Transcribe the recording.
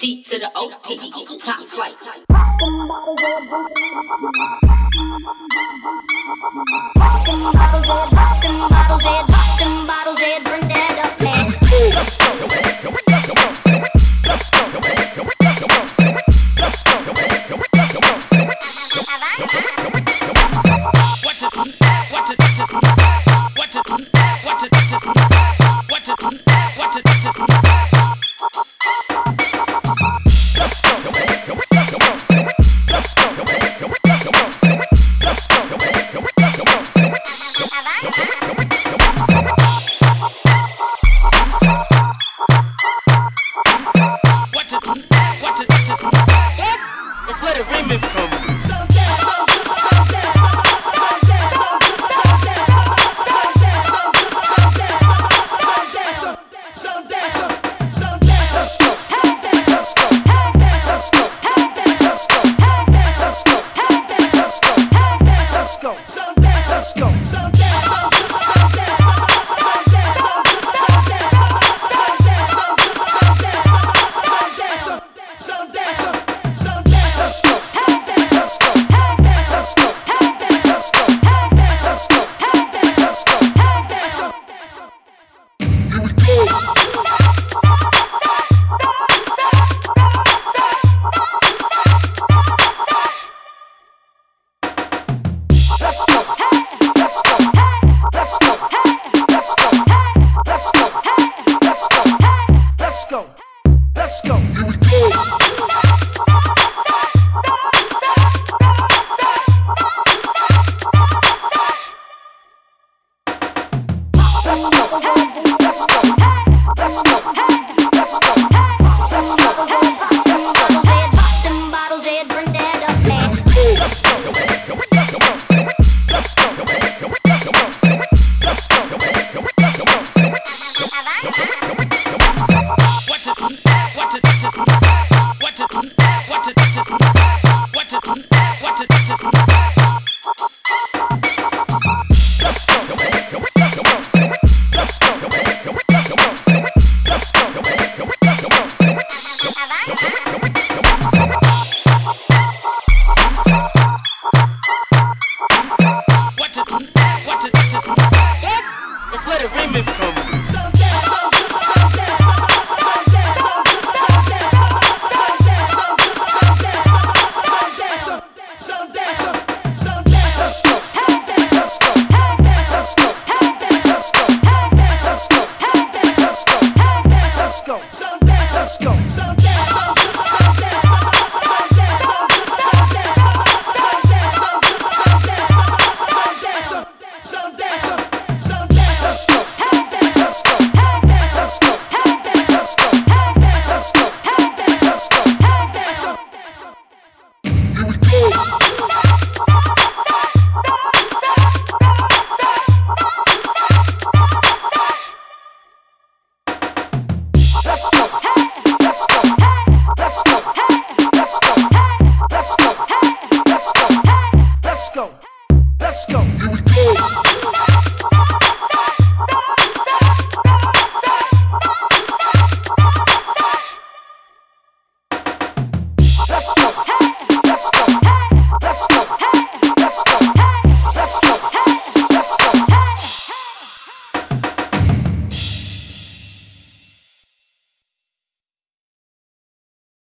T to the O P, top flight. That's where the remix comes. Let's go. Let's go. Here we go. hey, hey, hey. let it remix come